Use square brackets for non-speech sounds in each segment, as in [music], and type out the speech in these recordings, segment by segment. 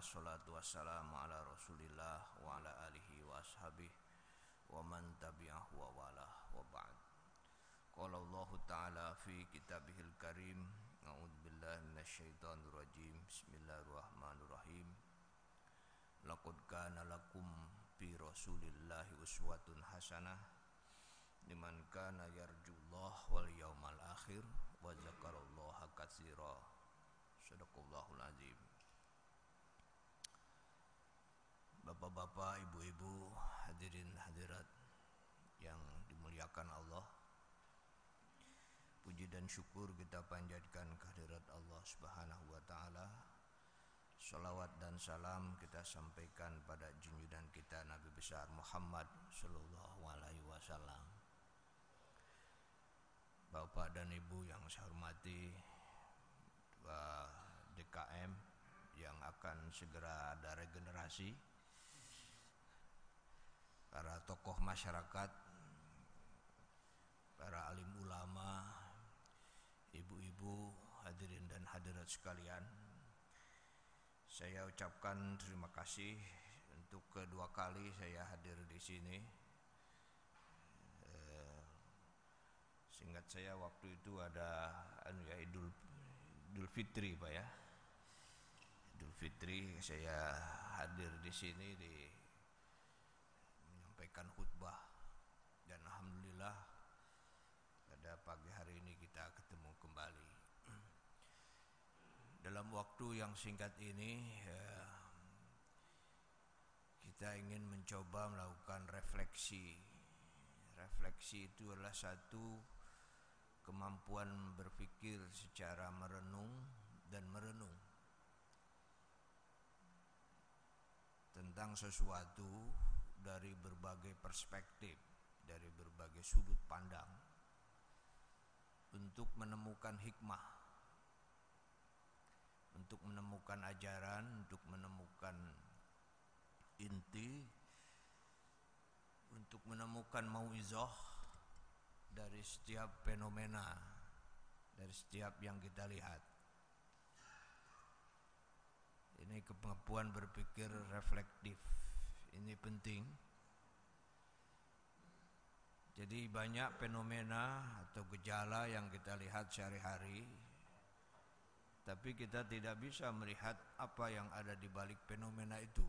wassalatu wassalamu ala rasulillah wa ala alihi wa ashabih wa man tabi'ahu wa wala wa ba'd. Qala Allah Ta'ala fi kitabihil karim A'udhu billahi minasyaitanir rajim Bismillahirrahmanirrahim. Laqad kana lakum fi rasulillahi uswatun hasanah liman kana yarjullah wal yawmal akhir wa zakarallaha katsira Sadaqallahul azim Bapak-bapak, ibu-ibu, hadirin hadirat yang dimuliakan Allah. Puji dan syukur kita panjatkan kehadirat Allah Subhanahu wa taala. Salawat dan salam kita sampaikan pada junjungan kita Nabi besar Muhammad sallallahu alaihi wasallam. Bapak dan Ibu yang saya hormati, DKM yang akan segera ada regenerasi para tokoh masyarakat, para alim ulama, ibu-ibu, hadirin dan hadirat sekalian. Saya ucapkan terima kasih untuk kedua kali saya hadir di sini. Eh, singkat saya waktu itu ada anu ya Idul Idul Fitri Pak ya. Idul Fitri saya hadir di sini di menyampaikan khutbah. Dan alhamdulillah pada pagi hari ini kita ketemu kembali. [clears throat] Dalam waktu yang singkat ini ya, kita ingin mencoba melakukan refleksi. Refleksi itu adalah satu kemampuan berpikir secara merenung dan merenung tentang sesuatu dari berbagai perspektif, dari berbagai sudut pandang untuk menemukan hikmah, untuk menemukan ajaran, untuk menemukan inti, untuk menemukan mauizah dari setiap fenomena, dari setiap yang kita lihat. Ini kemampuan berpikir reflektif ini penting. Jadi banyak fenomena atau gejala yang kita lihat sehari-hari tapi kita tidak bisa melihat apa yang ada di balik fenomena itu.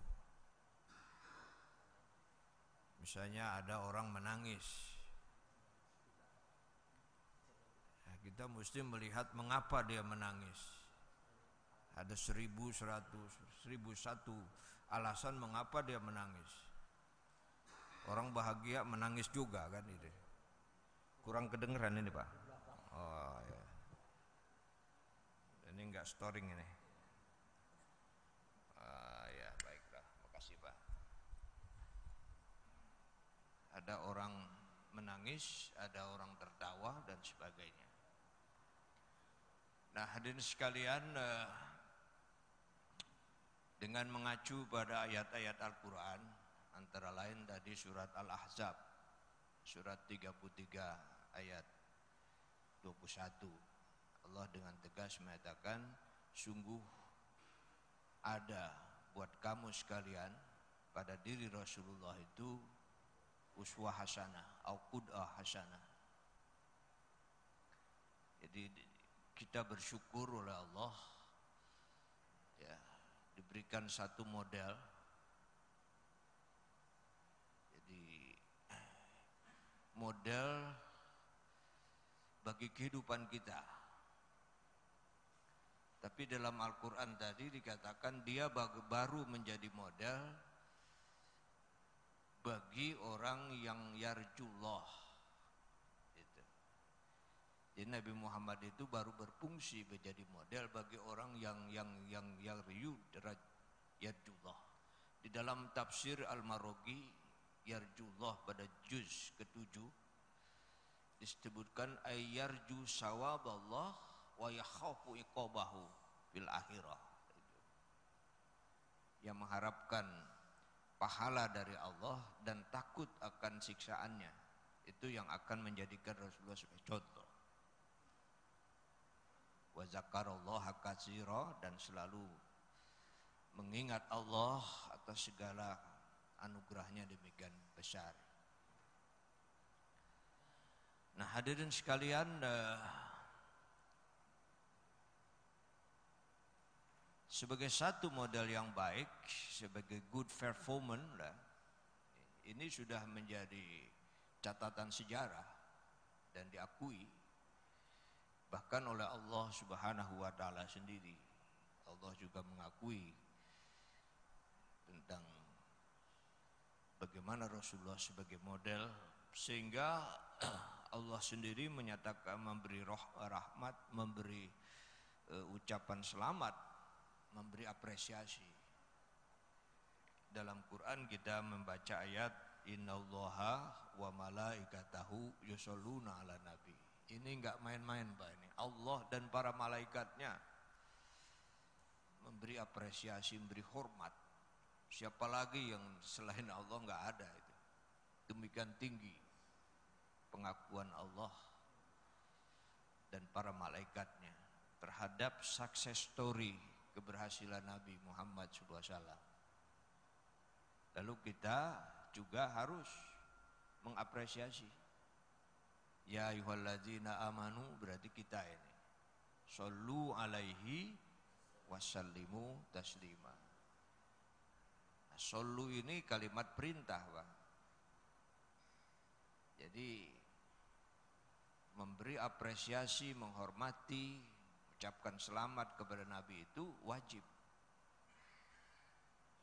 Misalnya ada orang menangis. Ya, kita mesti melihat mengapa dia menangis. Ada seribu seratus, seribu satu alasan mengapa dia menangis. Orang bahagia menangis juga kan itu. Kurang kedengeran ini pak. Oh ya. Ini enggak storing ini. Ah ya baiklah, makasih pak. Ada orang menangis, ada orang tertawa dan sebagainya. Nah hadirin sekalian, eh, dengan mengacu pada ayat-ayat Al-Quran antara lain tadi surat Al-Ahzab surat 33 ayat 21 Allah dengan tegas mengatakan sungguh ada buat kamu sekalian pada diri Rasulullah itu uswah hasanah au qud'ah hasanah. Jadi kita bersyukur oleh Allah diberikan satu model jadi model bagi kehidupan kita. Tapi dalam Al-Quran tadi dikatakan dia baru menjadi model bagi orang yang yarjullah jadi Nabi Muhammad itu baru berfungsi menjadi model bagi orang yang yang yang yang yarjullah. Di dalam tafsir Al-Marogi yarjullah pada juz ketujuh disebutkan ayyarju sawab Allah wa yakhafu iqabahu fil akhirah. Yang mengharapkan pahala dari Allah dan takut akan siksaannya. Itu yang akan menjadikan Rasulullah sebagai contoh wa katsira dan selalu mengingat Allah atas segala anugerahnya demikian besar. Nah hadirin sekalian uh, sebagai satu model yang baik, sebagai good performance ini sudah menjadi catatan sejarah dan diakui bahkan oleh Allah Subhanahu wa taala sendiri. Allah juga mengakui tentang bagaimana Rasulullah sebagai model sehingga [clears throat] Allah sendiri menyatakan memberi roh, rahmat, memberi uh, ucapan selamat, memberi apresiasi. Dalam Quran kita membaca ayat Innallaha wa malaikatahu yusalluna ala nabi. Ini enggak main-main Pak ini. Allah dan para malaikatnya memberi apresiasi, memberi hormat. Siapa lagi yang selain Allah enggak ada itu. Demikian tinggi pengakuan Allah dan para malaikatnya terhadap sukses story keberhasilan Nabi Muhammad SAW. Lalu kita juga harus mengapresiasi. Ya ayuhalladzina amanu berarti kita ini. Sallu alaihi wasallimu taslima. Nah, sallu ini kalimat perintah, Pak. Jadi memberi apresiasi, menghormati, ucapkan selamat kepada Nabi itu wajib.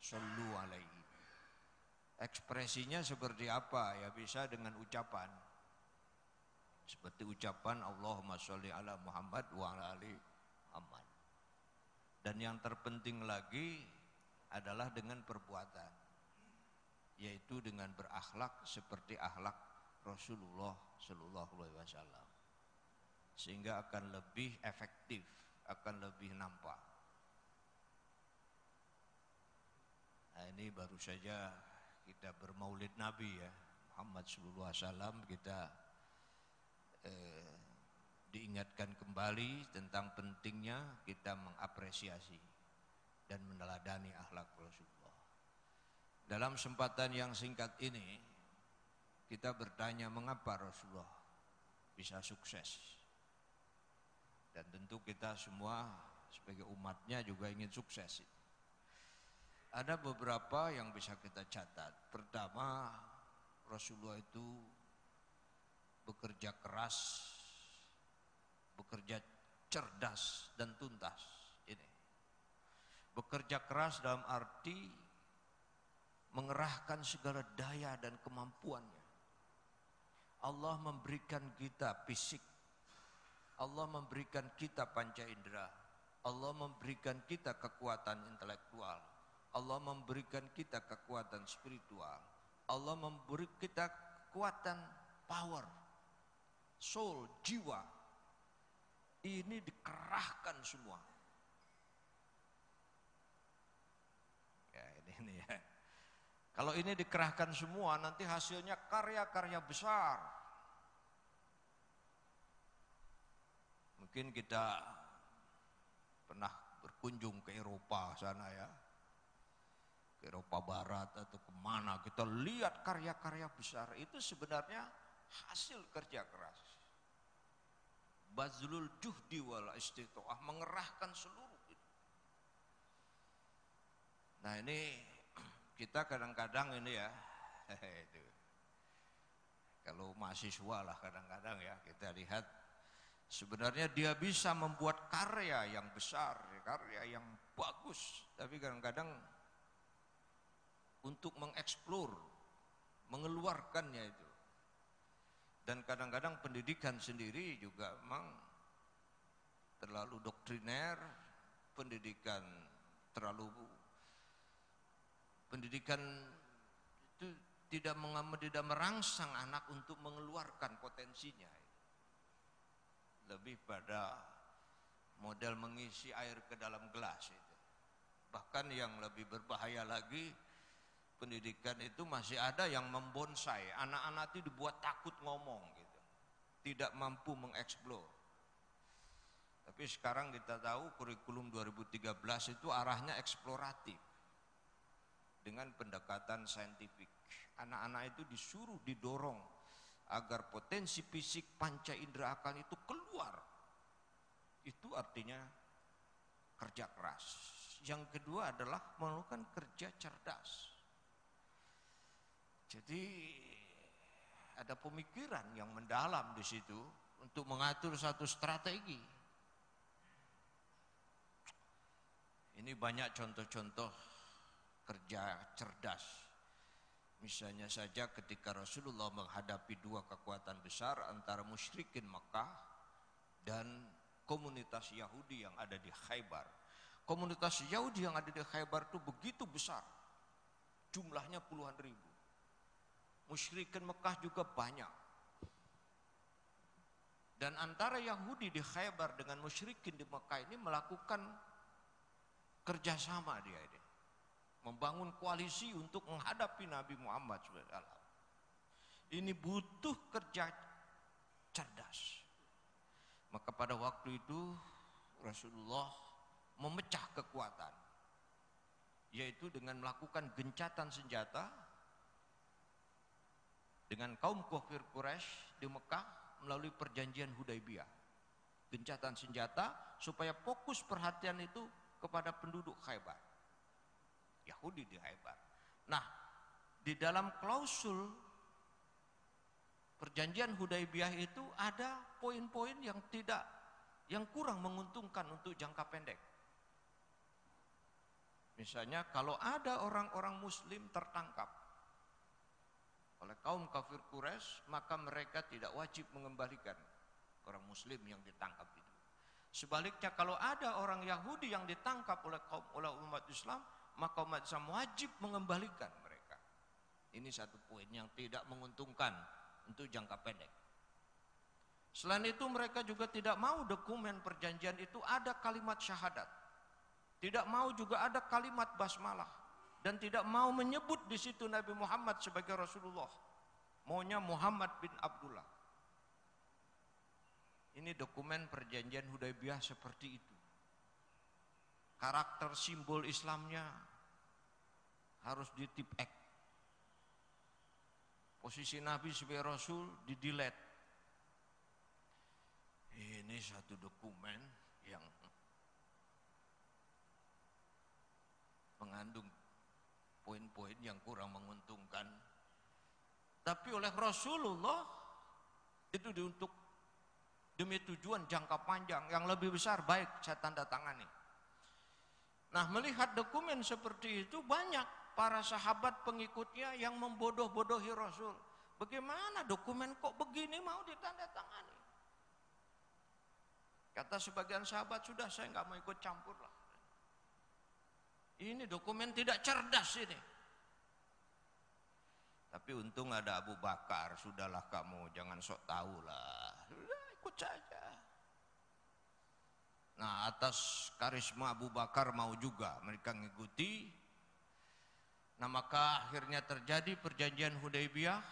Sallu alaihi. Ekspresinya seperti apa? Ya bisa dengan ucapan. Seperti ucapan Allahumma sholli ala Muhammad wa ala ali Muhammad. Dan yang terpenting lagi adalah dengan perbuatan. Yaitu dengan berakhlak seperti akhlak Rasulullah Shallallahu Alaihi Wasallam sehingga akan lebih efektif, akan lebih nampak. Nah ini baru saja kita bermaulid Nabi ya Muhammad Sallallahu Alaihi Wasallam kita eh, diingatkan kembali tentang pentingnya kita mengapresiasi dan meneladani akhlak Rasulullah. Dalam kesempatan yang singkat ini kita bertanya mengapa Rasulullah bisa sukses dan tentu kita semua sebagai umatnya juga ingin sukses. Ada beberapa yang bisa kita catat. Pertama, Rasulullah itu bekerja keras, bekerja cerdas dan tuntas. Ini. Bekerja keras dalam arti mengerahkan segala daya dan kemampuannya. Allah memberikan kita fisik Allah memberikan kita panca indera. Allah memberikan kita kekuatan intelektual. Allah memberikan kita kekuatan spiritual. Allah memberi kita kekuatan power, soul, jiwa. Ini dikerahkan semua. Ya ini, ini ya. Kalau ini dikerahkan semua nanti hasilnya karya-karya besar Mungkin kita pernah berkunjung ke Eropa sana ya. Ke Eropa Barat atau ke mana kita lihat karya-karya besar itu sebenarnya hasil kerja keras. Bazlul juhdi wal istitoah mengerahkan seluruh itu. Nah ini [clears throat] kita kadang-kadang ini ya, [laughs] itu. kalau mahasiswa lah kadang-kadang ya kita lihat Sebenarnya dia bisa membuat karya yang besar, karya yang bagus, tapi kadang-kadang untuk mengeksplor, mengeluarkannya itu. Dan kadang-kadang pendidikan sendiri juga memang terlalu doktriner, pendidikan terlalu pendidikan itu tidak tidak merangsang anak untuk mengeluarkan potensinya lebih pada model mengisi air ke dalam gelas. Bahkan yang lebih berbahaya lagi pendidikan itu masih ada yang membonsai. Anak-anak itu dibuat takut ngomong gitu. Tidak mampu mengeksplor. Tapi sekarang kita tahu kurikulum 2013 itu arahnya eksploratif dengan pendekatan saintifik. Anak-anak itu disuruh didorong agar potensi fisik panca indera akal itu keluar. Itu artinya kerja keras. Yang kedua adalah melakukan kerja cerdas. Jadi ada pemikiran yang mendalam di situ untuk mengatur satu strategi. Ini banyak contoh-contoh kerja cerdas. Misalnya saja ketika Rasulullah menghadapi dua kekuatan besar antara musyrikin Mekah dan komunitas Yahudi yang ada di Khaybar. Komunitas Yahudi yang ada di Khaybar itu begitu besar. Jumlahnya puluhan ribu. Musyrikin Mekah juga banyak. Dan antara Yahudi di Khaybar dengan musyrikin di Mekah ini melakukan kerjasama dia ini. Membangun koalisi untuk menghadapi Nabi Muhammad SAW. Ini butuh kerja cerdas. Maka pada waktu itu Rasulullah memecah kekuatan. Yaitu dengan melakukan gencatan senjata dengan kaum kafir Quraisy di Mekah melalui perjanjian Hudaibiyah. Gencatan senjata supaya fokus perhatian itu kepada penduduk Khaybar. Yahudi di Khaybar. Nah, di dalam klausul perjanjian Hudaibiyah itu ada poin-poin yang tidak yang kurang menguntungkan untuk jangka pendek. Misalnya kalau ada orang-orang muslim tertangkap oleh kaum kafir Quraisy, maka mereka tidak wajib mengembalikan orang muslim yang ditangkap itu. Sebaliknya kalau ada orang Yahudi yang ditangkap oleh kaum oleh umat Islam, maka umat Islam wajib mengembalikan mereka. Ini satu poin yang tidak menguntungkan untuk jangka pendek. Selain itu mereka juga tidak mau dokumen perjanjian itu ada kalimat syahadat. Tidak mau juga ada kalimat basmalah dan tidak mau menyebut di situ Nabi Muhammad sebagai Rasulullah. Maunya Muhammad bin Abdullah. Ini dokumen perjanjian Hudaybiyah seperti itu. Karakter simbol Islamnya harus ditip ek. Posisi Nabi sebagai Rasul didilet. Ini satu dokumen yang mengandung poin-poin yang kurang menguntungkan. Tapi oleh Rasulullah itu untuk demi tujuan jangka panjang yang lebih besar baik saya tanda tangani. Nah melihat dokumen seperti itu banyak para sahabat pengikutnya yang membodoh-bodohi Rasul. Bagaimana dokumen kok begini mau ditanda tangani? Kata sebagian sahabat sudah saya nggak mau ikut campur lah. Ini dokumen tidak cerdas ini. Tapi untung ada Abu Bakar, sudahlah kamu jangan sok tahu lah. Sudah ikut saja. Nah atas karisma Abu Bakar mau juga mereka mengikuti. Nah maka akhirnya terjadi perjanjian Hudaybiyah.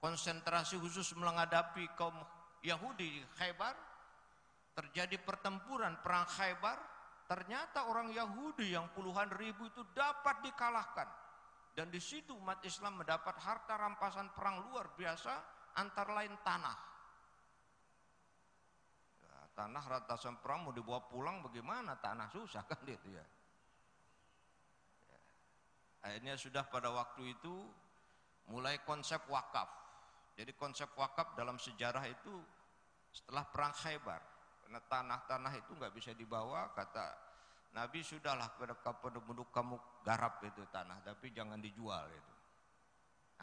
Konsentrasi khusus menghadapi kaum Yahudi di Khaybar. Terjadi pertempuran perang Khaybar Ternyata orang Yahudi yang puluhan ribu itu dapat dikalahkan. Dan di situ umat Islam mendapat harta rampasan perang luar biasa antara lain tanah. Ya, tanah rampasan perang mau dibawa pulang bagaimana? Tanah susah kan itu ya. ya. Akhirnya sudah pada waktu itu mulai konsep wakaf. Jadi konsep wakaf dalam sejarah itu setelah perang Khaybar karena tanah-tanah itu nggak bisa dibawa, kata Nabi sudahlah penduduk kamu garap itu tanah, tapi jangan dijual itu.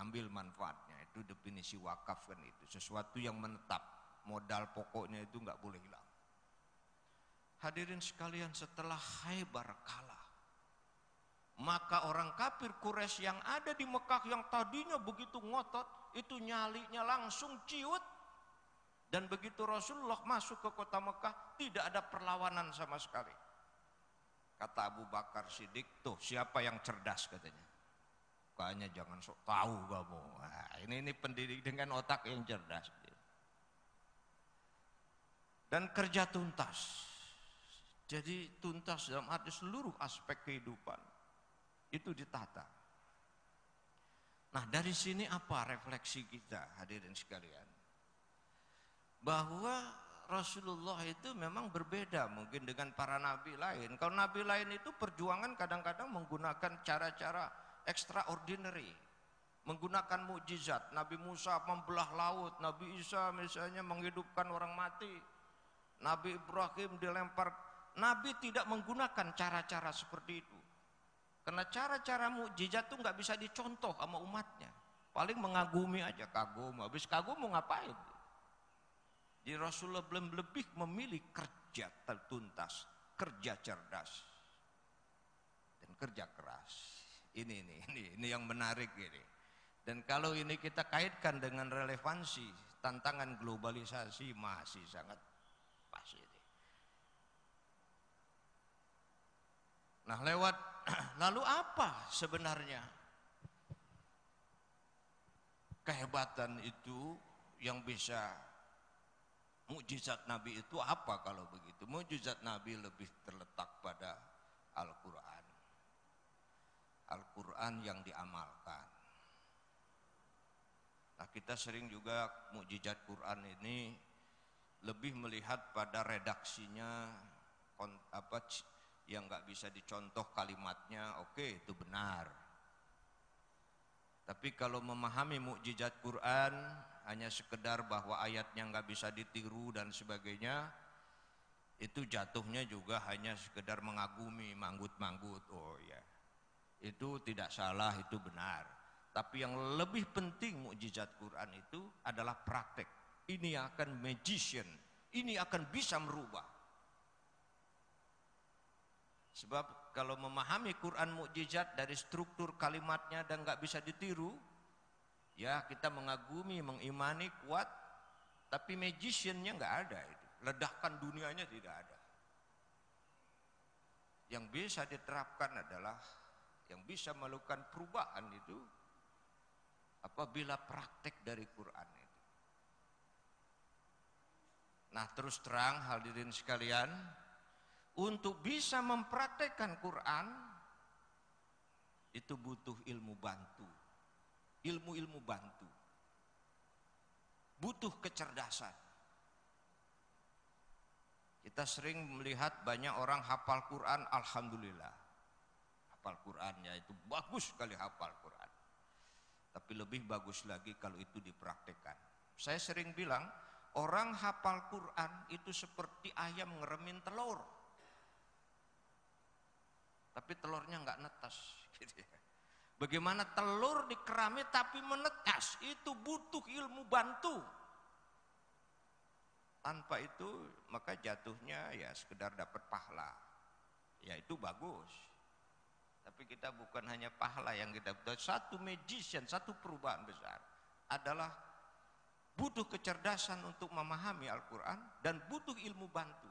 Ambil manfaatnya, itu definisi wakaf kan itu. Sesuatu yang menetap, modal pokoknya itu nggak boleh hilang. Hadirin sekalian setelah Khaybar kalah, maka orang kafir Quraisy yang ada di Mekah yang tadinya begitu ngotot, itu nyalinya langsung ciut dan begitu Rasulullah masuk ke kota Mekah, tidak ada perlawanan sama sekali. Kata Abu Bakar Siddiq, tuh siapa yang cerdas katanya. Kayaknya jangan sok tahu kamu. Nah, ini ini pendidik dengan otak yang cerdas. dan kerja tuntas. Jadi tuntas dalam arti seluruh aspek kehidupan itu ditata. Nah dari sini apa refleksi kita hadirin sekalian? Bahwa Rasulullah itu memang berbeda mungkin dengan para nabi lain. Kalau nabi lain itu perjuangan kadang-kadang menggunakan cara-cara extraordinary. Menggunakan mukjizat. Nabi Musa membelah laut, Nabi Isa misalnya menghidupkan orang mati. Nabi Ibrahim dilempar. Nabi tidak menggunakan cara-cara seperti itu. Karena cara-cara mukjizat itu nggak bisa dicontoh sama umatnya. Paling mengagumi aja, kagum. Habis kagum mau ngapain? Jadi Rasulullah belum lebih memilih kerja tertuntas, kerja cerdas, dan kerja keras. Ini ini ini ini yang menarik ini. Dan kalau ini kita kaitkan dengan relevansi tantangan globalisasi masih sangat pas ini. Nah lewat [clears throat] lalu apa sebenarnya kehebatan itu yang bisa mukjizat Nabi itu apa kalau begitu? Mukjizat Nabi lebih terletak pada Al-Quran. Al-Quran yang diamalkan. Nah kita sering juga mukjizat Quran ini lebih melihat pada redaksinya apa yang nggak bisa dicontoh kalimatnya, oke okay, itu benar. Tapi kalau memahami mukjizat Quran hanya sekedar bahwa ayatnya nggak bisa ditiru dan sebagainya, itu jatuhnya juga hanya sekedar mengagumi, manggut-manggut. Oh ya, itu tidak salah, itu benar. Tapi yang lebih penting mukjizat Quran itu adalah praktek. Ini akan magician, ini akan bisa merubah. Sebab kalau memahami Quran mukjizat dari struktur kalimatnya dan nggak bisa ditiru, ya kita mengagumi, mengimani kuat, tapi magiciannya nggak ada itu. Ledakan dunianya tidak ada. Yang bisa diterapkan adalah yang bisa melakukan perubahan itu apabila praktek dari Quran itu. Nah terus terang hadirin sekalian, untuk bisa mempraktekkan Quran itu butuh ilmu bantu. Ilmu-ilmu bantu. Butuh kecerdasan. Kita sering melihat banyak orang hafal Quran, alhamdulillah. Hafal Qurannya itu bagus sekali hafal Quran. Tapi lebih bagus lagi kalau itu dipraktekkan. Saya sering bilang, orang hafal Quran itu seperti ayam ngeremin telur tapi telurnya nggak netas. [laughs] Gitu ya. Bagaimana telur di keramik tapi menetas itu butuh ilmu bantu. Tanpa itu maka jatuhnya ya sekedar dapat pahala. Ya itu bagus. Tapi kita bukan hanya pahala yang kita butuh. Satu magician, satu perubahan besar adalah butuh kecerdasan untuk memahami Al-Quran dan butuh ilmu bantu.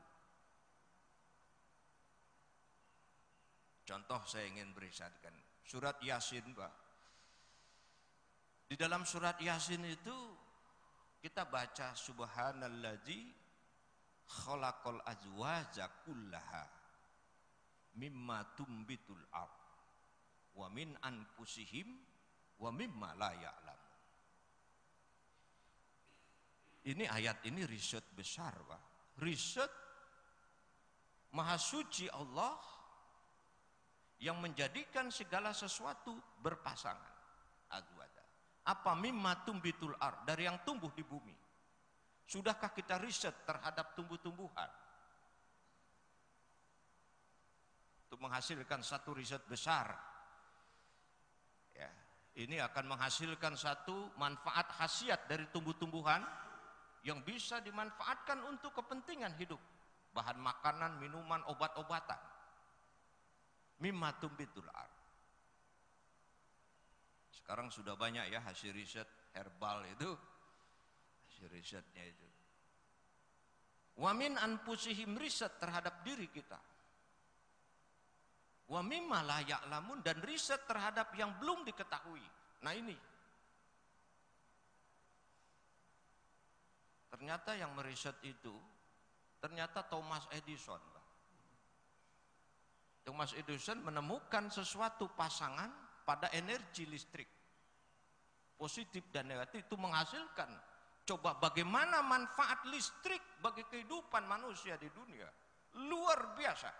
Contoh saya ingin berisakan surat Yasin, Pak. Di dalam surat Yasin itu kita baca subhanalladzi khalaqal azwaja kullaha mimma tumbitul ard wa min anfusihim wa mimma la ya'lamun. Ini ayat ini riset besar, Pak. Riset Maha suci Allah yang menjadikan segala sesuatu berpasangan. Azwada. Apa mimma tumbitul ar dari yang tumbuh di bumi. Sudahkah kita riset terhadap tumbuh-tumbuhan? Untuk menghasilkan satu riset besar. Ya, ini akan menghasilkan satu manfaat khasiat dari tumbuh-tumbuhan yang bisa dimanfaatkan untuk kepentingan hidup. Bahan makanan, minuman, obat-obatan mimma tumbitul ard. Sekarang sudah banyak ya hasil riset herbal itu. Hasil risetnya itu. Wamin anpusihim riset terhadap diri kita. Wa mimma la dan riset terhadap yang belum diketahui. Nah ini. Ternyata yang meriset itu Ternyata Thomas Edison. Thomas Edison menemukan sesuatu pasangan pada energi listrik. Positif dan negatif itu menghasilkan. Coba bagaimana manfaat listrik bagi kehidupan manusia di dunia. Luar biasa.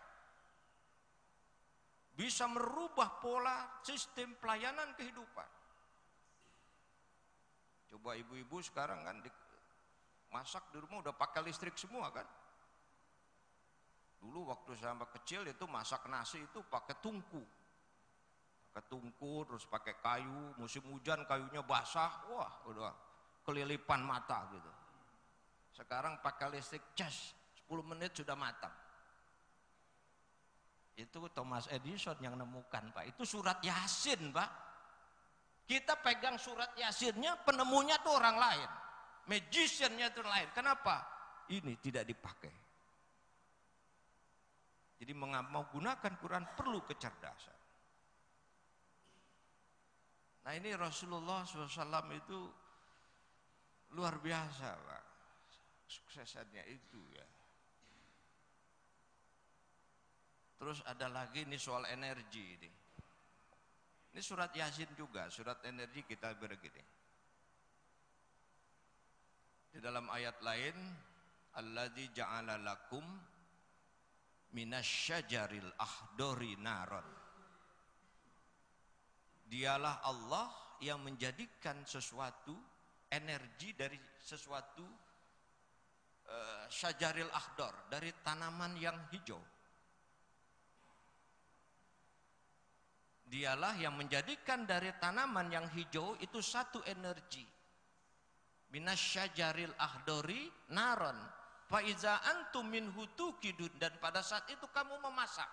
Bisa merubah pola sistem pelayanan kehidupan. Coba ibu-ibu sekarang kan masak di rumah udah pakai listrik semua kan. Dulu waktu saya kecil itu masak nasi itu pakai tungku. Pakai tungku terus pakai kayu, musim hujan kayunya basah, wah udah kelilipan mata gitu. Sekarang pakai listrik cas, 10 menit sudah matang. Itu Thomas Edison yang nemukan Pak. Itu surat Yasin Pak. Kita pegang surat Yasinnya, penemunya tuh orang lain. Magiciannya itu lain. Kenapa? Ini tidak dipakai. Jadi mau gunakan Quran perlu kecerdasan. Nah ini Rasulullah SAW itu luar biasa Pak. Suksesannya itu ya. Terus ada lagi ini soal energi ini. Ini surat Yasin juga, surat energi kita begini. Di dalam ayat lain, Alladzi ja'ala lakum minasyajaril ahdori naron. Dialah Allah yang menjadikan sesuatu energi dari sesuatu uh, syajaril ahdor dari tanaman yang hijau. Dialah yang menjadikan dari tanaman yang hijau itu satu energi. Minasyajaril ahdori naron Faiza antum min kidun dan pada saat itu kamu memasak.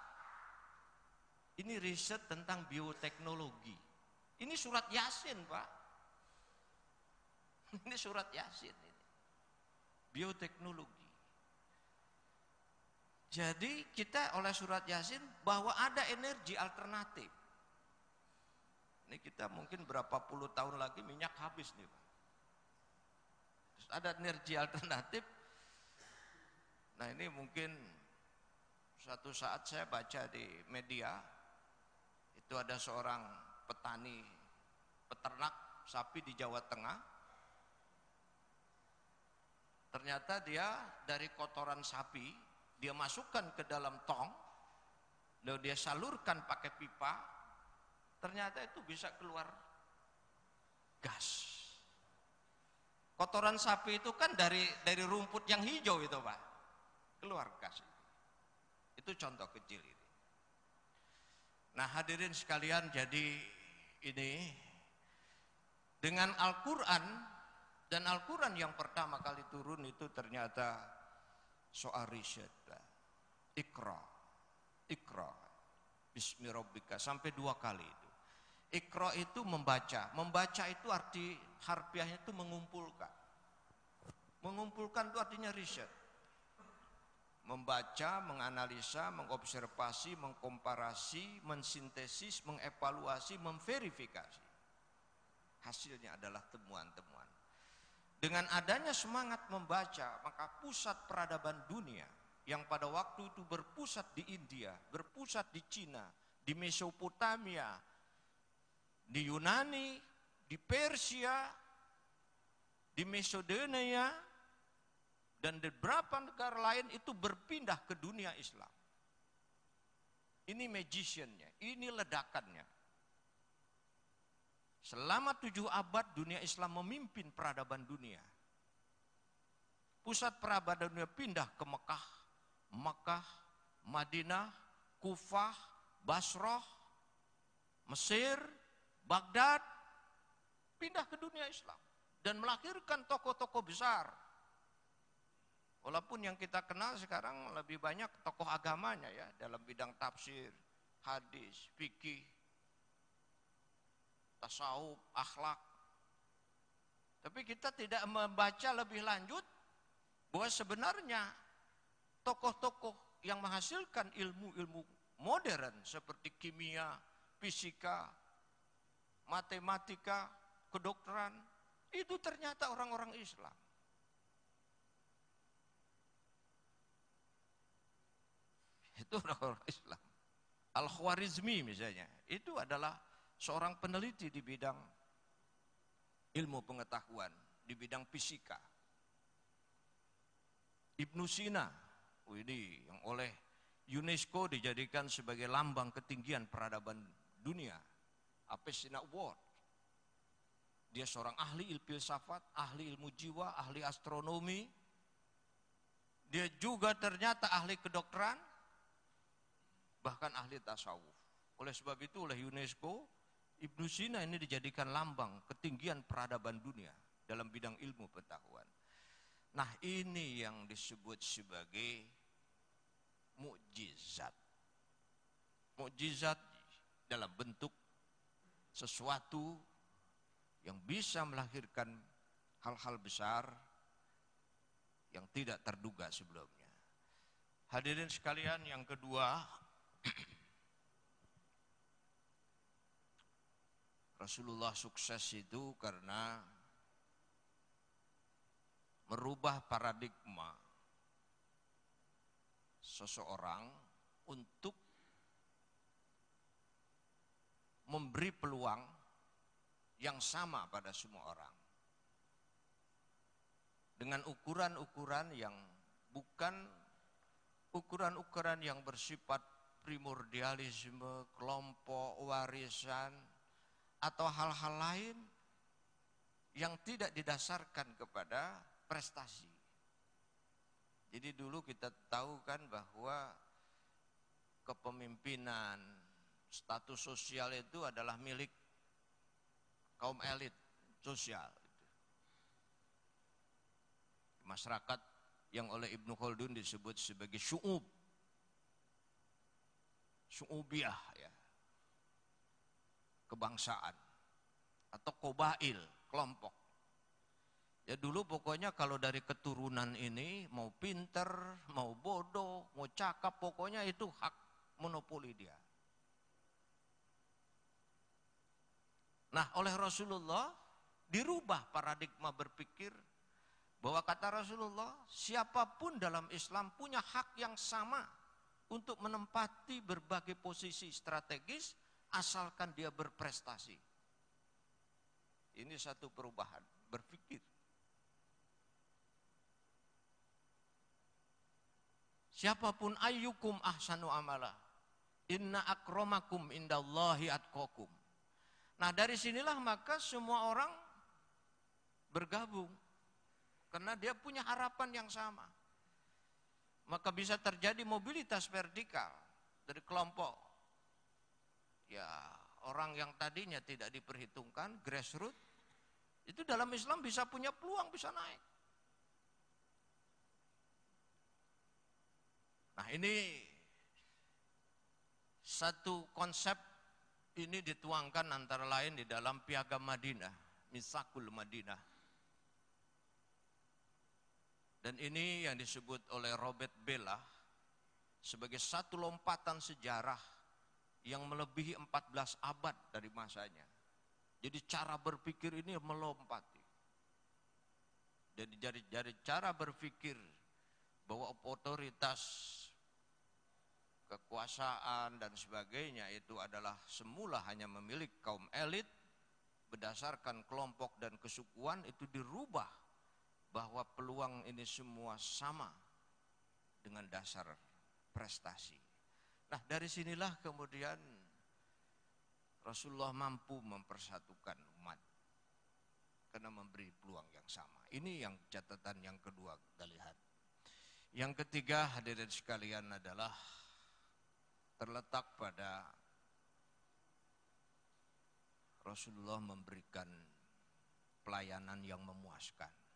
Ini riset tentang bioteknologi. Ini surat Yasin, Pak. [laughs] Ini surat Yasin ini. Bioteknologi. Jadi kita oleh surat Yasin bahwa ada energi alternatif. Ini kita mungkin berapa puluh tahun lagi minyak habis nih Pak. Terus ada energi alternatif Nah ini mungkin suatu saat saya baca di media itu ada seorang petani peternak sapi di Jawa Tengah. Ternyata dia dari kotoran sapi dia masukkan ke dalam tong, lalu dia salurkan pakai pipa, ternyata itu bisa keluar gas. Kotoran sapi itu kan dari dari rumput yang hijau itu pak keluar gas. Itu contoh kecil ini. Nah hadirin sekalian jadi ini dengan Al-Quran dan Al-Quran yang pertama kali turun itu ternyata soal riset. Ikra, ikra, Bismillahirrahmanirrahim sampai dua kali itu. Ikra itu membaca, membaca itu arti harfiahnya itu mengumpulkan. Mengumpulkan itu artinya riset membaca, menganalisa, mengobservasi, mengkomparasi, mensintesis, mengevaluasi, memverifikasi. Hasilnya adalah temuan-temuan. Dengan adanya semangat membaca, maka pusat peradaban dunia yang pada waktu itu berpusat di India, berpusat di Cina, di Mesopotamia, di Yunani, di Persia, di Mesopotamia, dan di beberapa negara lain itu berpindah ke dunia Islam. Ini magiciannya, ini ledakannya. Selama tujuh abad dunia Islam memimpin peradaban dunia. Pusat peradaban dunia pindah ke Mekah, Mekah, Madinah, Kufah, Basrah, Mesir, Baghdad, pindah ke dunia Islam dan melahirkan tokoh-tokoh besar Walaupun yang kita kenal sekarang lebih banyak tokoh agamanya ya dalam bidang tafsir, hadis, fikih, tasawuf, akhlak. Tapi kita tidak membaca lebih lanjut bahwa sebenarnya tokoh-tokoh yang menghasilkan ilmu-ilmu modern seperti kimia, fisika, matematika, kedokteran, itu ternyata orang-orang Islam. Itu orang Islam. Al-Khwarizmi misalnya, itu adalah seorang peneliti di bidang ilmu pengetahuan, di bidang fisika. Ibnu Sina, ini yang oleh UNESCO dijadikan sebagai lambang ketinggian peradaban dunia. Apesina Award. Dia seorang ahli ilmu filsafat, ahli ilmu jiwa, ahli astronomi. Dia juga ternyata ahli kedokteran, bahkan ahli tasawuf. Oleh sebab itu oleh UNESCO, Ibnu Sina ini dijadikan lambang ketinggian peradaban dunia dalam bidang ilmu pengetahuan. Nah ini yang disebut sebagai mukjizat. Mukjizat dalam bentuk sesuatu yang bisa melahirkan hal-hal besar yang tidak terduga sebelumnya. Hadirin sekalian, yang kedua, Rasulullah sukses itu karena merubah paradigma seseorang untuk memberi peluang yang sama pada semua orang. Dengan ukuran-ukuran yang bukan ukuran-ukuran yang bersifat primordialisme, kelompok, warisan, atau hal-hal lain yang tidak didasarkan kepada prestasi. Jadi dulu kita tahu kan bahwa kepemimpinan, status sosial itu adalah milik kaum elit sosial. Masyarakat yang oleh Ibnu Khaldun disebut sebagai syu'ub. Syu'ubiyah ya. Kebangsaan atau kobail, kelompok. Ya dulu pokoknya kalau dari keturunan ini mau pinter, mau bodoh, mau cakap, pokoknya itu hak monopoli dia. Nah oleh Rasulullah dirubah paradigma berpikir bahwa kata Rasulullah siapa pun dalam Islam punya hak yang sama untuk menempati berbagai posisi strategis asalkan dia berprestasi. Ini satu perubahan berpikir. Siapa pun ayyukum ahsanu amala. Inna akromakum indallahi atkokum. Nah dari sinilah maka semua orang bergabung. Karena dia punya harapan yang sama. Maka bisa terjadi mobilitas vertikal dari kelompok. Ya orang yang tadinya tidak diperhitungkan, grassroots, itu dalam Islam bisa punya peluang, bisa naik. Nah ini satu konsep ini dituangkan antara lain di dalam piagam Madinah, Misakul Madinah. Dan ini yang disebut oleh Robert Bella sebagai satu lompatan sejarah yang melebihi 14 abad dari masanya. Jadi cara berpikir ini melompati. Jadi dari, dari cara berpikir bahwa otoritas kekuasaan dan sebagainya itu adalah semula hanya memiliki kaum elit berdasarkan kelompok dan kesukuan itu dirubah bahwa peluang ini semua sama dengan dasar prestasi. Nah dari sinilah kemudian Rasulullah mampu mempersatukan umat karena memberi peluang yang sama. Ini yang catatan yang kedua kita lihat. Yang ketiga hadirin sekalian adalah terletak pada Rasulullah memberikan pelayanan yang memuaskan.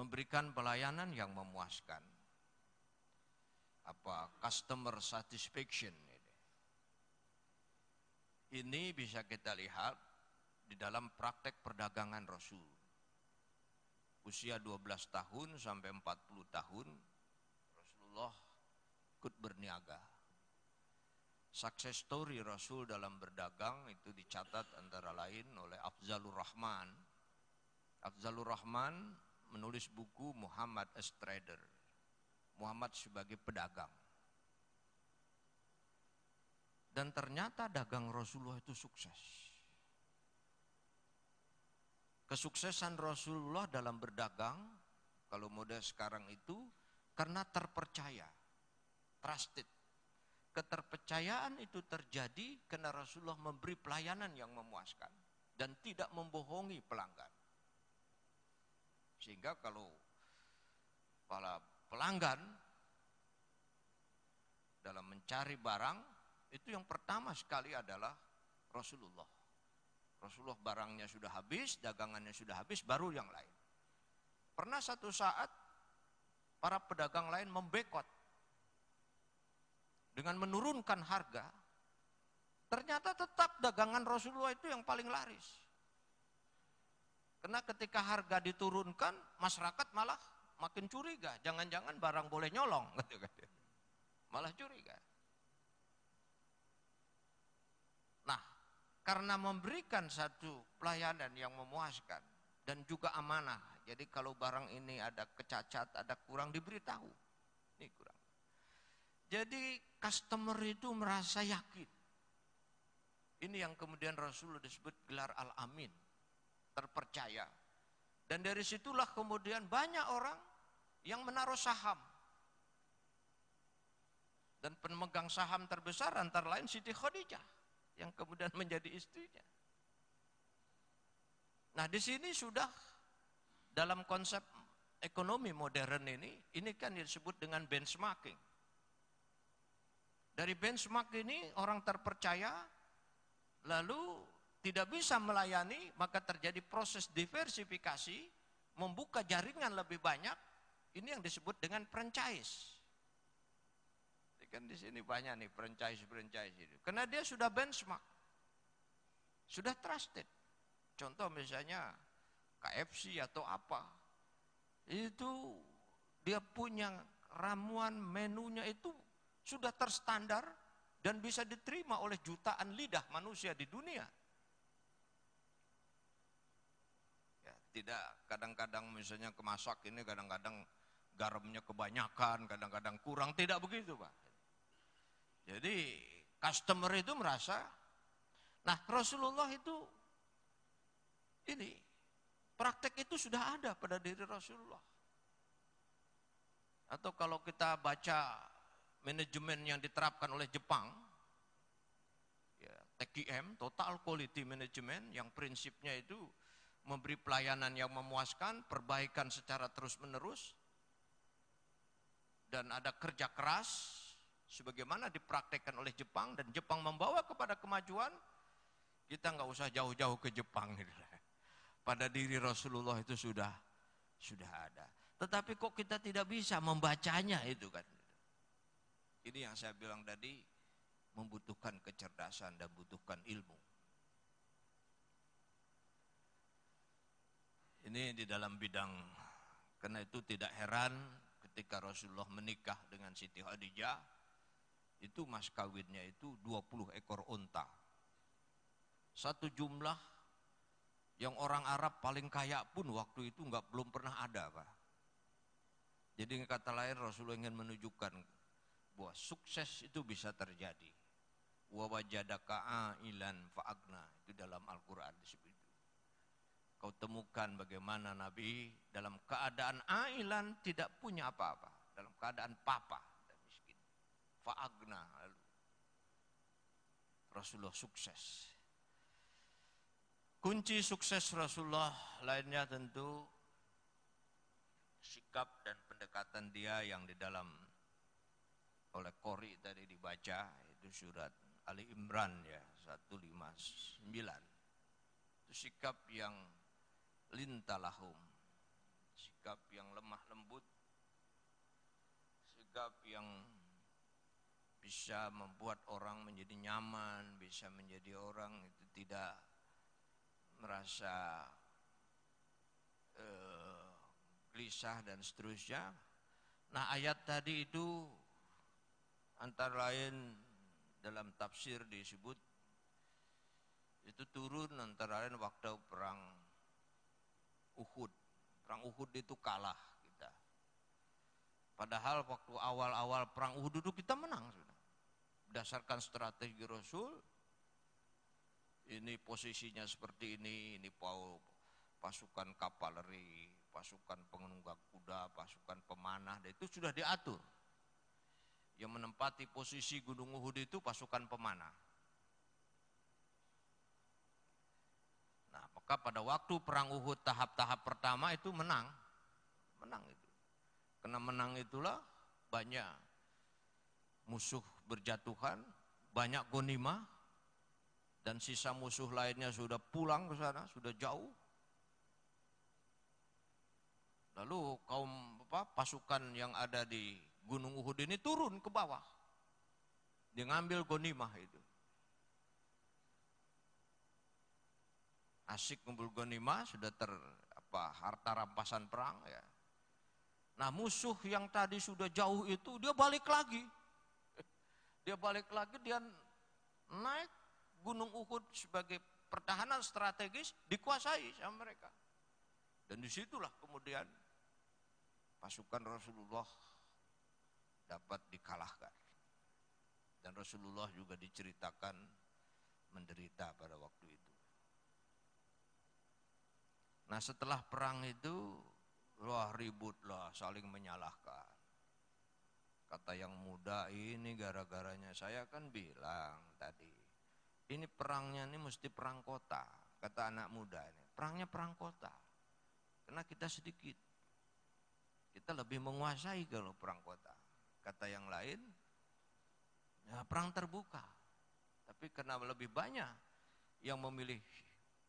Memberikan pelayanan yang memuaskan. Apa customer satisfaction ini. Ini bisa kita lihat di dalam praktek perdagangan Rasul. Usia 12 tahun sampai 40 tahun Rasulullah ikut berniaga. Sukses story Rasul dalam berdagang itu dicatat antara lain oleh Afzalur Rahman. Afzalur Rahman menulis buku Muhammad as Trader. Muhammad sebagai pedagang. Dan ternyata dagang Rasulullah itu sukses. Kesuksesan Rasulullah dalam berdagang, kalau model sekarang itu, karena terpercaya, trusted. Keterpercayaan itu terjadi karena Rasulullah memberi pelayanan yang memuaskan dan tidak membohongi pelanggan. Sehingga kalau para pelanggan dalam mencari barang itu yang pertama sekali adalah Rasulullah. Rasulullah barangnya sudah habis, dagangannya sudah habis, baru yang lain. Pernah satu saat para pedagang lain membekot dengan menurunkan harga, ternyata tetap dagangan Rasulullah itu yang paling laris. Karena ketika harga diturunkan, masyarakat malah makin curiga. Jangan-jangan barang boleh nyolong. [laughs] Gitu kan. Malah curiga. Nah, karena memberikan satu pelayanan yang memuaskan dan juga amanah. Jadi kalau barang ini ada kecacat, ada kurang diberitahu. Ini kurang. Jadi customer itu merasa yakin. Ini yang kemudian Rasulullah disebut gelar al-amin. Terpercaya. Dan dari situlah kemudian banyak orang yang menaruh saham. Dan pemegang saham terbesar antara lain Siti Khadijah yang kemudian menjadi istrinya. Nah, di sini sudah dalam konsep ekonomi modern ini, ini kan disebut dengan benchmarking. Dari benchmark ini orang terpercaya, lalu tidak bisa melayani, maka terjadi proses diversifikasi, membuka jaringan lebih banyak, ini yang disebut dengan franchise. Kan di sini banyak nih franchise-franchise itu. Karena dia sudah benchmark. Sudah trusted. Contoh misalnya KFC atau apa. Itu dia punya ramuan menunya itu sudah terstandar dan bisa diterima oleh jutaan lidah manusia di dunia. Ya, tidak kadang-kadang misalnya kemasak ini kadang-kadang garamnya kebanyakan, kadang-kadang kurang, tidak begitu Pak. Jadi customer itu merasa, nah Rasulullah itu ini praktek itu sudah ada pada diri Rasulullah. Atau kalau kita baca manajemen yang diterapkan oleh Jepang, ya, TQM, Total Quality Management, yang prinsipnya itu memberi pelayanan yang memuaskan, perbaikan secara terus-menerus, dan ada kerja keras sebagaimana dipraktekkan oleh Jepang dan Jepang membawa kepada kemajuan kita nggak usah jauh-jauh ke Jepang [laughs] pada diri Rasulullah itu sudah sudah ada. Tetapi kok kita tidak bisa membacanya itu kan? Ini yang saya bilang tadi membutuhkan kecerdasan dan membutuhkan ilmu ini di dalam bidang karena itu tidak heran ketika Rasulullah menikah dengan Siti Khadijah, itu mas kawinnya itu 20 ekor unta. Satu jumlah yang orang Arab paling kaya pun waktu itu nggak belum pernah ada, Pak. Jadi kata lain Rasulullah ingin menunjukkan bahwa sukses itu bisa terjadi. Wa wajadaka ailan fa'agna itu dalam Al-Qur'an disebut kau temukan bagaimana Nabi dalam keadaan ailan tidak punya apa-apa, dalam keadaan papa dan miskin. Fa'agna lalu. Rasulullah sukses. Kunci sukses Rasulullah lainnya tentu sikap dan pendekatan dia yang di dalam oleh Kori tadi dibaca itu surat Ali Imran ya 159 itu sikap yang lintalahum. Sikap yang lemah lembut. Sikap yang bisa membuat orang menjadi nyaman bisa menjadi orang itu tidak merasa uh, gelisah dan seterusnya. Nah ayat tadi itu antara lain dalam tafsir disebut itu turun antara lain waktu perang Uhud. Perang Uhud itu kalah kita. Padahal waktu awal-awal perang Uhud itu kita menang. Berdasarkan strategi Rasul, ini posisinya seperti ini, ini pasukan kavaleri, pasukan penunggang kuda, pasukan pemanah, itu sudah diatur. Yang menempati posisi Gunung Uhud itu pasukan pemanah. Nah, maka pada waktu perang Uhud tahap-tahap pertama itu menang. Menang itu. Karena menang itulah banyak musuh berjatuhan, banyak gonima, dan sisa musuh lainnya sudah pulang ke sana, sudah jauh. Lalu kaum apa, pasukan yang ada di Gunung Uhud ini turun ke bawah. Dia ngambil gonimah itu. Asik ngumpul gonimah sudah ter apa harta rampasan perang ya. Nah musuh yang tadi sudah jauh itu dia balik lagi. [laughs] Dia balik lagi dia naik gunung Uhud sebagai pertahanan strategis dikuasai sama mereka. Dan di situlah kemudian pasukan Rasulullah dapat dikalahkan. Dan Rasulullah juga diceritakan menderita pada waktu itu. Nah setelah perang itu Wah ribut lah, saling menyalahkan. Kata yang muda ini gara-garanya saya kan bilang tadi. Ini perangnya ini mesti perang kota. Kata anak muda ini. Perangnya perang kota. Karena kita sedikit. Kita lebih menguasai kalau perang kota. Kata yang lain, ya perang terbuka. Tapi karena lebih banyak yang memilih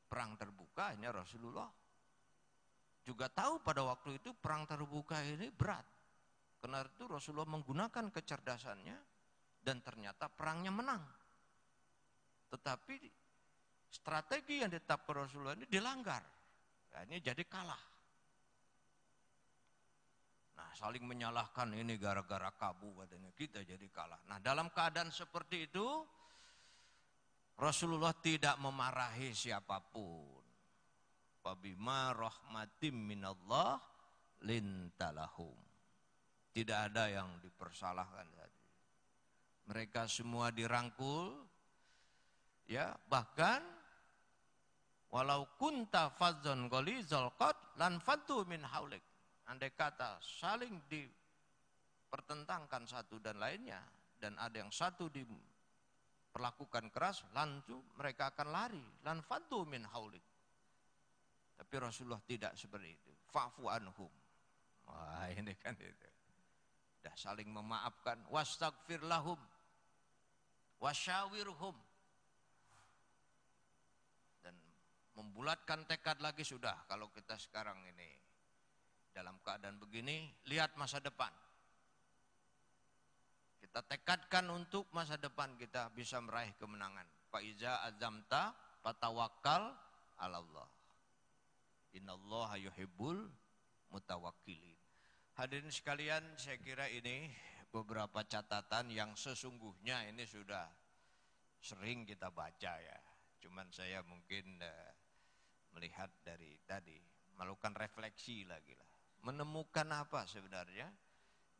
perang terbuka, hanya Rasulullah juga tahu pada waktu itu perang terbuka ini berat. Karena itu Rasulullah menggunakan kecerdasannya dan ternyata perangnya menang. Tetapi strategi yang ditetapkan Rasulullah ini dilanggar. Ya, ini jadi kalah. Nah saling menyalahkan ini gara-gara kabu katanya kita jadi kalah. Nah dalam keadaan seperti itu Rasulullah tidak memarahi siapa pun. Fabima rahmatim minallah lintalahum. Tidak ada yang dipersalahkan tadi. Mereka semua dirangkul, ya bahkan walau kunta fadzon gholizal qad lan fatu min haulik. Andai kata saling dipertentangkan satu dan lainnya dan ada yang satu diperlakukan keras, lantu mereka akan lari. Lan fatu min haulik tapi Rasulullah tidak seperti itu. Fa'fu anhum. Wah ini kan itu. Dah saling memaafkan. Wastagfir lahum. Wasyawirhum. Dan membulatkan tekad lagi sudah. Kalau kita sekarang ini dalam keadaan begini, lihat masa depan. Kita tekadkan untuk masa depan kita bisa meraih kemenangan. Faiza azamta patawakal ala Allah. Innallaha yuhibbul mutawakkilin. Hadirin sekalian, saya kira ini beberapa catatan yang sesungguhnya ini sudah sering kita baca ya. Cuman saya mungkin uh, melihat dari tadi, melakukan refleksi lagi lah. Menemukan apa sebenarnya?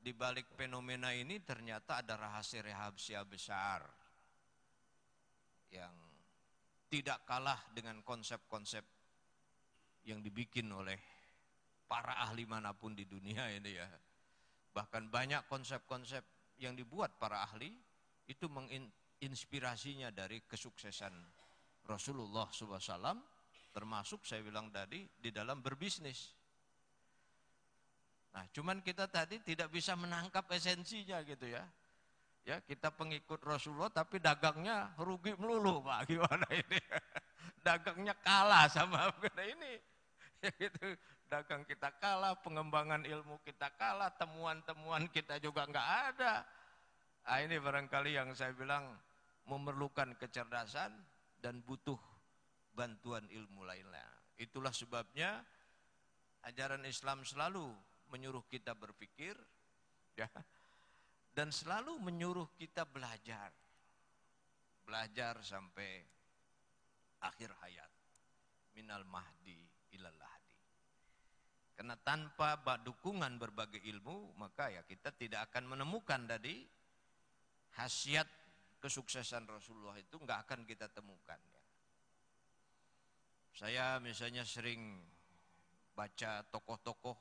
Di balik fenomena ini ternyata ada rahasia-rahasia besar yang tidak kalah dengan konsep-konsep yang dibikin oleh para ahli mana pun di dunia ini ya. Bahkan banyak konsep-konsep yang dibuat para ahli itu menginspirasinya dari kesuksesan Rasulullah SAW termasuk saya bilang tadi di dalam berbisnis. Nah, cuman kita tadi tidak bisa menangkap esensinya gitu ya. Ya, kita pengikut Rasulullah tapi dagangnya rugi melulu, Pak. [laughs] Gimana ini? Dagangnya kalah sama [laughs] ini. [laughs] itu dagang kita kalah, pengembangan ilmu kita kalah, temuan-temuan kita juga nggak ada. Nah, ini barangkali yang saya bilang memerlukan kecerdasan dan butuh bantuan ilmu lainnya. Itulah sebabnya ajaran Islam selalu menyuruh kita berpikir, [laughs] ya, dan selalu menyuruh kita belajar, belajar sampai akhir hayat minal mahdi ilallah Karena tanpa dukungan berbagai ilmu, maka ya kita tidak akan menemukan tadi khasiat kesuksesan Rasulullah itu nggak akan kita temukan. Ya. Saya misalnya sering baca tokoh-tokoh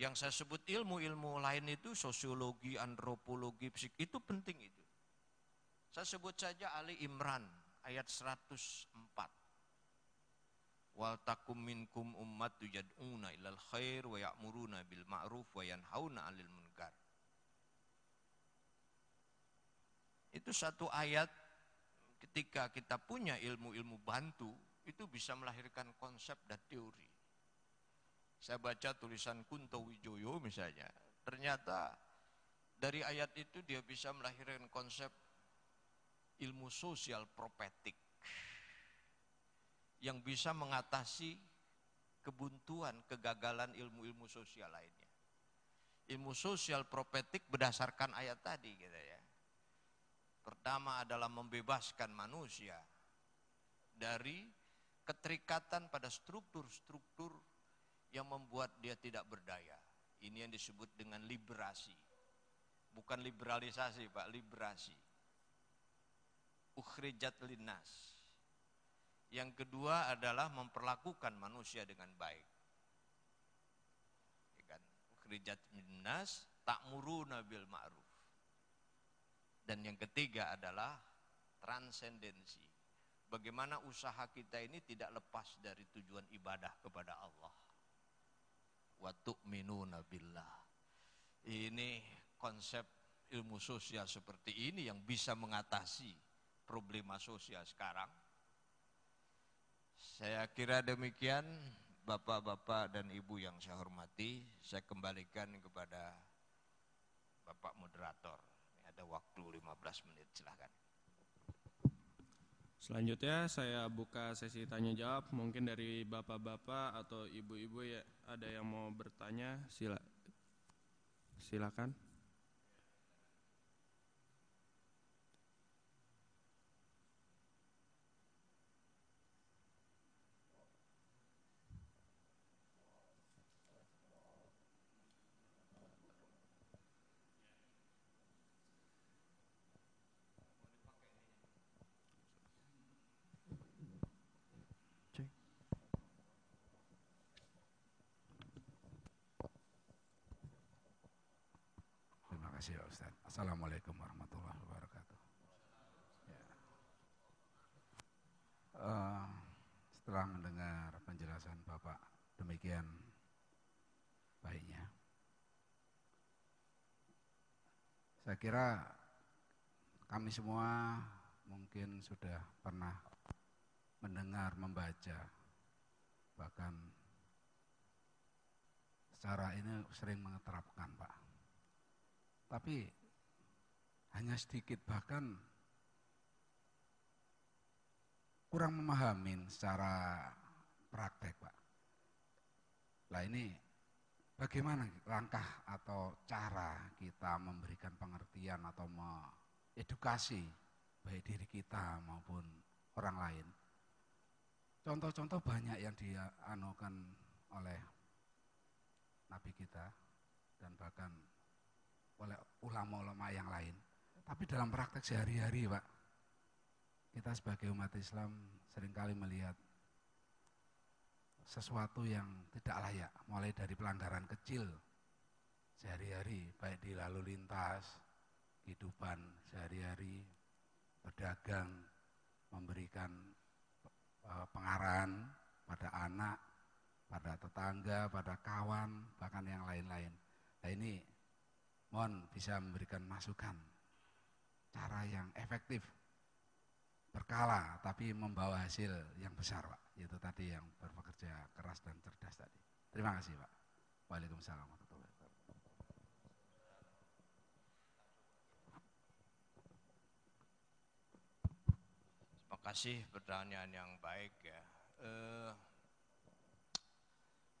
yang saya sebut ilmu-ilmu lain itu sosiologi, antropologi, psik itu penting itu. Saya sebut saja Ali Imran ayat 104. Wal takum minkum ummat yad'una ilal khair wa ya'muruna bil ma'ruf wa yanhauna 'anil munkar. Itu satu ayat ketika kita punya ilmu-ilmu bantu, itu bisa melahirkan konsep dan teori. Saya baca tulisan Kunto Wijoyo misalnya, ternyata dari ayat itu dia bisa melahirkan konsep ilmu sosial propetik yang bisa mengatasi kebuntuan, kegagalan ilmu-ilmu sosial lainnya. Ilmu sosial propetik berdasarkan ayat tadi gitu ya. Pertama adalah membebaskan manusia dari keterikatan pada struktur-struktur yang membuat dia tidak berdaya. Ini yang disebut dengan liberasi. Bukan liberalisasi, Pak, liberasi. Ukhrijat linnas. Yang kedua adalah memperlakukan manusia dengan baik. Ya kan? Ukhrijat linnas ta'muruna bil ma'ruf dan yang ketiga adalah transendensi. Bagaimana usaha kita ini tidak lepas dari tujuan ibadah kepada Allah. Wa tu'minuna billah. Ini konsep ilmu sosial seperti ini yang bisa mengatasi problema sosial sekarang. Saya kira demikian Bapak-bapak dan Ibu yang saya hormati, saya kembalikan kepada Bapak moderator ada waktu 15 menit, silahkan. Selanjutnya saya buka sesi tanya jawab, mungkin dari bapak-bapak atau ibu-ibu ya ada yang mau bertanya, sila, silakan. kasih ya Ustaz. Assalamualaikum warahmatullahi wabarakatuh. Ya. Uh, setelah mendengar penjelasan Bapak demikian baiknya. Saya kira kami semua mungkin sudah pernah mendengar, membaca, bahkan secara ini sering mengeterapkan Pak tapi hanya sedikit bahkan kurang memahami secara praktek Pak. Lah ini bagaimana langkah atau cara kita memberikan pengertian atau mengedukasi baik diri kita maupun orang lain. Contoh-contoh banyak yang dianukan oleh Nabi kita dan bahkan oleh ulama-ulama yang lain. Tapi dalam praktek sehari-hari Pak, kita sebagai umat Islam sering kali melihat sesuatu yang tidak layak, mulai dari pelanggaran kecil sehari-hari, baik di lalu lintas, kehidupan sehari-hari, berdagang, memberikan eh, pengarahan pada anak, pada tetangga, pada kawan, bahkan yang lain-lain. Nah ini mohon bisa memberikan masukan cara yang efektif. Berkala tapi membawa hasil yang besar Pak. Yaitu tadi yang bekerja keras dan cerdas tadi. Terima kasih Pak. Waalaikumsalam Terima kasih pertanyaan yang baik ya. Eh,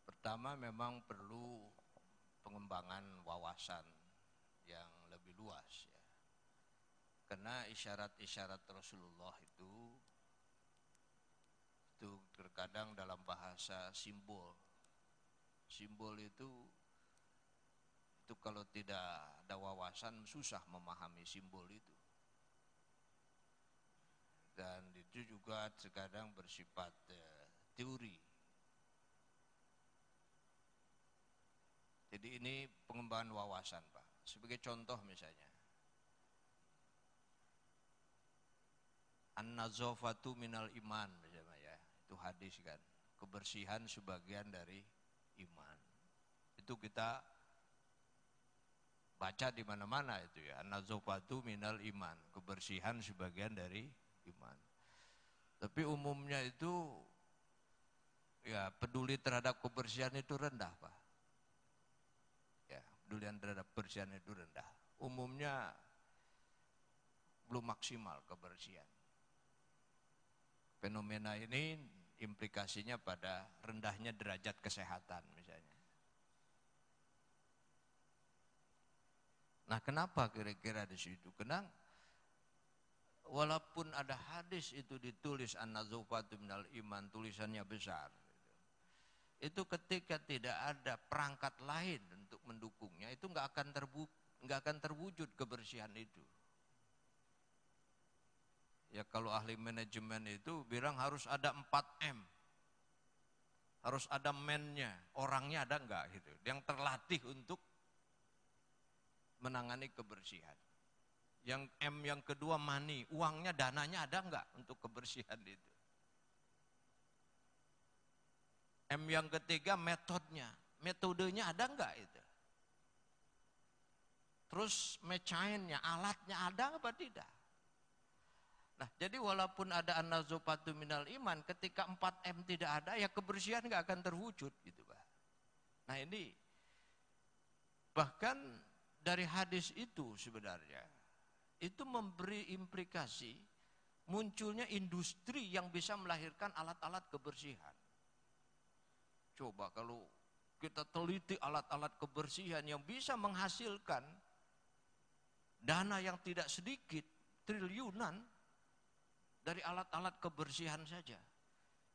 pertama memang perlu pengembangan wawasan yang lebih luas ya. Karena isyarat-isyarat Rasulullah itu itu terkadang dalam bahasa simbol Simbol itu itu kalau tidak ada wawasan susah memahami simbol itu. Dan itu juga terkadang bersifat eh, teori. Jadi ini pengembangan wawasan Pak. Sebagai contoh misalnya. An-nazofatu minal iman ya. Itu hadis kan. Kebersihan sebagian dari iman. Itu kita baca di mana-mana itu ya. An-nazofatu minal iman. Kebersihan sebagian dari iman. Tapi umumnya itu ya peduli terhadap kebersihan itu rendah Pak kepedulian terhadap kebersihan itu rendah. Umumnya belum maksimal kebersihan. Fenomena ini implikasinya pada rendahnya derajat kesehatan misalnya. Nah kenapa kira-kira di situ? Kenang walaupun ada hadis itu ditulis an-nazufatu minal iman tulisannya besar itu ketika tidak ada perangkat lain untuk mendukungnya itu nggak akan nggak akan terwujud kebersihan itu. Ya kalau ahli manajemen itu bilang harus ada 4 M. Harus ada mennya, orangnya ada enggak gitu. Yang terlatih untuk menangani kebersihan. Yang M yang kedua money, uangnya dananya ada enggak untuk kebersihan itu. M yang ketiga metodenya. Metodenya ada enggak itu? Terus mecainnya, alatnya ada apa tidak? Nah, jadi walaupun ada anazopatu minal iman, ketika 4M tidak ada, ya kebersihan enggak akan terwujud gitu, Pak. Nah, ini bahkan dari hadis itu sebenarnya itu memberi implikasi munculnya industri yang bisa melahirkan alat-alat kebersihan. Coba kalau kita teliti alat-alat kebersihan yang bisa menghasilkan dana yang tidak sedikit, triliunan dari alat-alat kebersihan saja.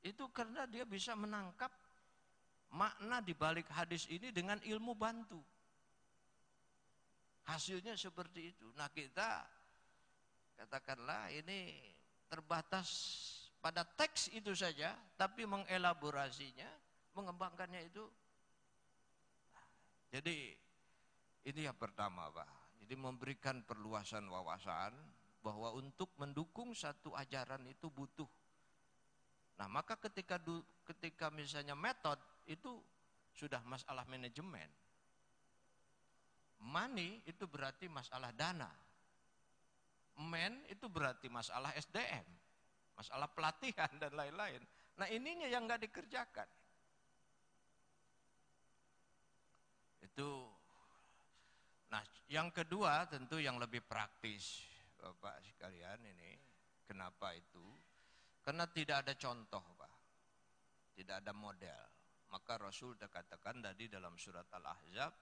Itu karena dia bisa menangkap makna di balik hadis ini dengan ilmu bantu. Hasilnya seperti itu. Nah kita katakanlah ini terbatas pada teks itu saja, tapi mengelaborasinya mengembangkannya itu. Jadi ini yang pertama Pak. Jadi memberikan perluasan wawasan bahwa untuk mendukung satu ajaran itu butuh. Nah maka ketika ketika misalnya metode itu sudah masalah manajemen. Money itu berarti masalah dana. Men itu berarti masalah SDM, masalah pelatihan dan lain-lain. Nah ininya yang nggak dikerjakan. Itu Nah, yang kedua tentu yang lebih praktis Bapak sekalian ini. Kenapa itu? Karena tidak ada contoh, Pak. Tidak ada model. Maka Rasul sudah katakan tadi dalam surat Al-Ahzab,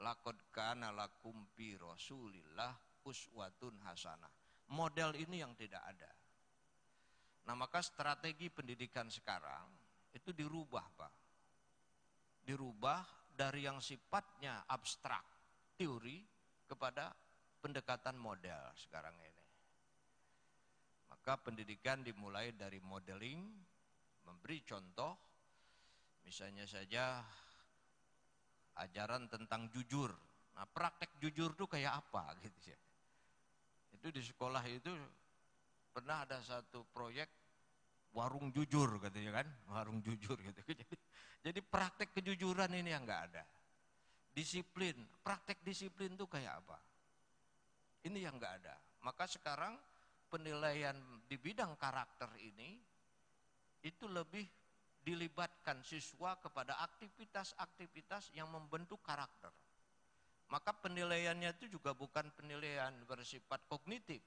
lakod kana lakum fi Rasulillah uswatun hasanah. Model ini yang tidak ada. Nah, maka strategi pendidikan sekarang itu dirubah, Pak. Dirubah dari yang sifatnya abstrak, teori, kepada pendekatan model sekarang ini. Maka pendidikan dimulai dari modeling, memberi contoh, misalnya saja ajaran tentang jujur. Nah praktek jujur itu kayak apa gitu ya. Itu di sekolah itu pernah ada satu proyek warung jujur katanya kan, warung jujur gitu. [laughs] Jadi jadi praktek kejujuran ini yang enggak ada. Disiplin, praktek disiplin itu kayak apa? Ini yang enggak ada. Maka sekarang penilaian di bidang karakter ini itu lebih dilibatkan siswa kepada aktivitas-aktivitas yang membentuk karakter. Maka penilaiannya itu juga bukan penilaian bersifat kognitif,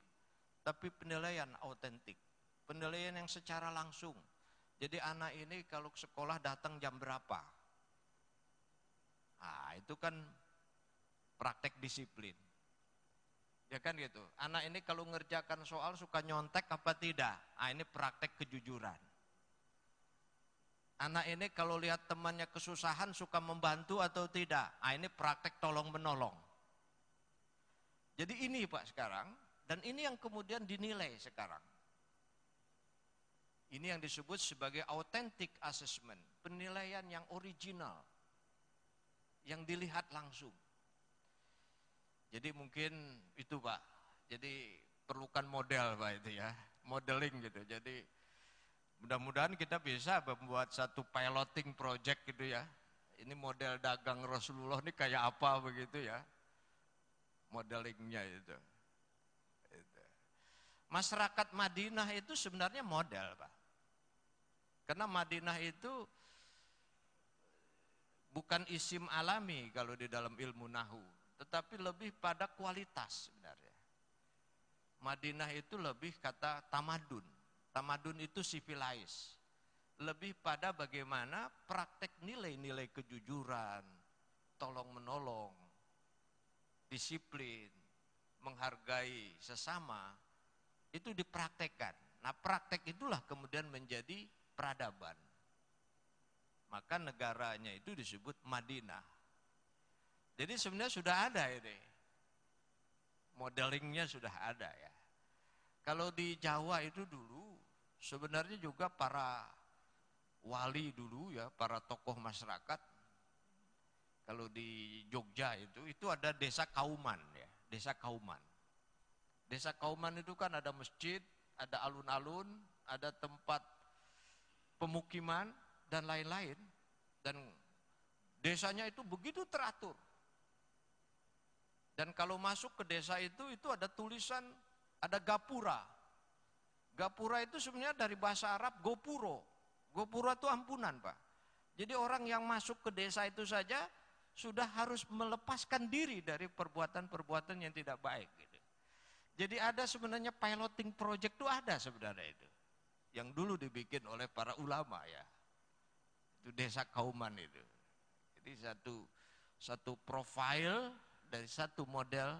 tapi penilaian autentik. Penilaian yang secara langsung, jadi anak ini kalau sekolah datang jam berapa? Nah, itu kan praktek disiplin. Ya kan gitu. Anak ini kalau ngerjakan soal suka nyontek apa tidak? Ah ini praktek kejujuran. Anak ini kalau lihat temannya kesusahan suka membantu atau tidak. Ah ini praktek tolong menolong. Jadi ini Pak sekarang dan ini yang kemudian dinilai sekarang. Ini yang disebut sebagai authentic assessment, penilaian yang original. Yang dilihat langsung. Jadi mungkin itu Pak. Jadi perlukan model Pak itu ya, modeling gitu. Jadi mudah-mudahan kita bisa membuat satu piloting project gitu ya. Ini model dagang Rasulullah ini kayak apa begitu ya. Modelingnya itu. itu. Masyarakat Madinah itu sebenarnya model Pak. Karena Madinah itu bukan isim alami kalau di dalam ilmu nahu, tetapi lebih pada kualitas sebenarnya. Madinah itu lebih kata tamadun. Tamadun itu civilized. Lebih pada bagaimana praktek nilai-nilai kejujuran, tolong menolong, disiplin, menghargai sesama, itu dipraktekkan. Nah praktek itulah kemudian menjadi peradaban. Maka negaranya itu disebut Madinah. Jadi sebenarnya sudah ada ini. Modelingnya sudah ada ya. Kalau di Jawa itu dulu sebenarnya juga para wali dulu ya, para tokoh masyarakat. Kalau di Jogja itu itu ada desa Kauman ya, desa Kauman. Desa Kauman itu kan ada masjid, ada alun-alun, ada tempat pemukiman dan lain-lain dan desanya itu begitu teratur. Dan kalau masuk ke desa itu itu ada tulisan ada gapura. Gapura itu sebenarnya dari bahasa Arab gopuro. Gopuro itu ampunan Pak. Jadi orang yang masuk ke desa itu saja sudah harus melepaskan diri dari perbuatan-perbuatan yang tidak baik. Gitu. Jadi ada sebenarnya piloting project itu ada sebenarnya itu. Yang dulu dibikin oleh para ulama ya. Itu desa Kauman itu. Jadi satu satu profil dari satu model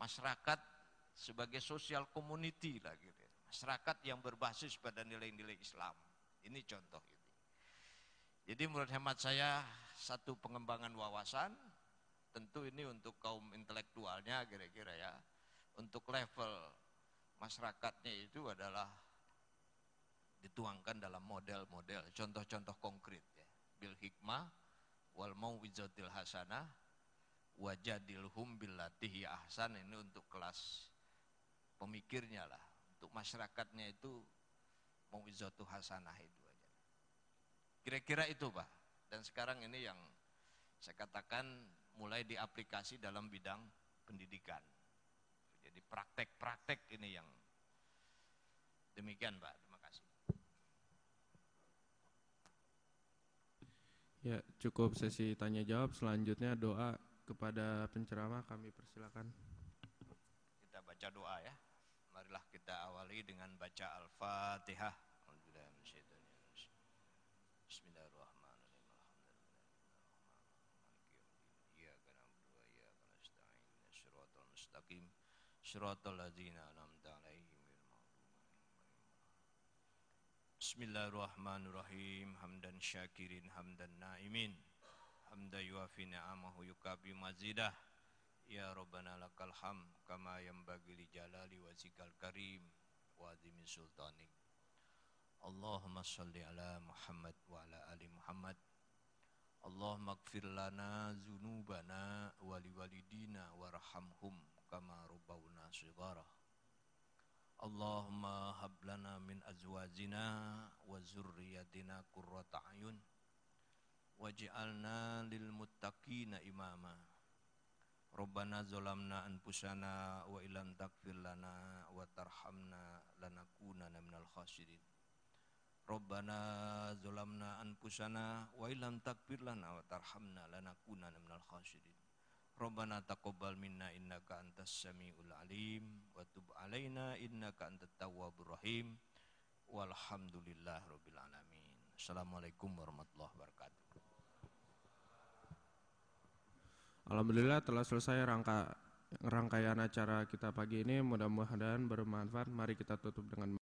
masyarakat sebagai sosial community lah gitu. Masyarakat yang berbasis pada nilai-nilai Islam. Ini contoh itu. Jadi menurut hemat saya satu pengembangan wawasan tentu ini untuk kaum intelektualnya kira-kira ya. Untuk level masyarakatnya itu adalah dituangkan dalam model-model contoh-contoh konkret ya. Bil hikmah wal mau'izatil hasanah wajadilhum billatihi ahsan ini untuk kelas pemikirnya lah. Untuk masyarakatnya itu mau izatu hasanah itu aja. Kira-kira itu pak. Dan sekarang ini yang saya katakan mulai diaplikasi dalam bidang pendidikan. Jadi praktek-praktek ini yang demikian pak. Terima kasih. Ya cukup sesi tanya jawab. Selanjutnya doa kepada penceramah kami persilakan kita baca doa ya marilah kita awali dengan baca Al-Fatihah. Bismillahirrahmanirrahim. mustaqim. Shiratal ladzina an'amta 'alaihim Bismillahirrahmanirrahim. Hamdan syakirin hamdan naimin. Hamda yuafi ni'amahu yukabi mazidah. Ya Rabbana lakal ham kama yang bagi li jalali wazikal karim wa azimi sultanik. Allahumma salli ala Muhammad wa ala ali Muhammad. Allahumma gfir lana zunubana wali walidina warhamhum kama rubbawna sigara. Allahumma hab lana waj'alna lil muttaqina imama. Rabbana zalamna anfusana wa ilam takfir lana wa tarhamna lanakunana minal khasirin. Rabbana zalamna anfusana wa ilam takfir lana wa tarhamna lanakunana minal khasirin. Rabbana taqabbal minna innaka antas samiul alim wa tub alaina innaka antat tawwabur rahim. Walhamdulillah rabbil alamin. Assalamualaikum warahmatullahi wabarakatuh. Alhamdulillah telah selesai rangka rangkaian acara kita pagi ini. Mudah-mudahan bermanfaat. Mari kita tutup dengan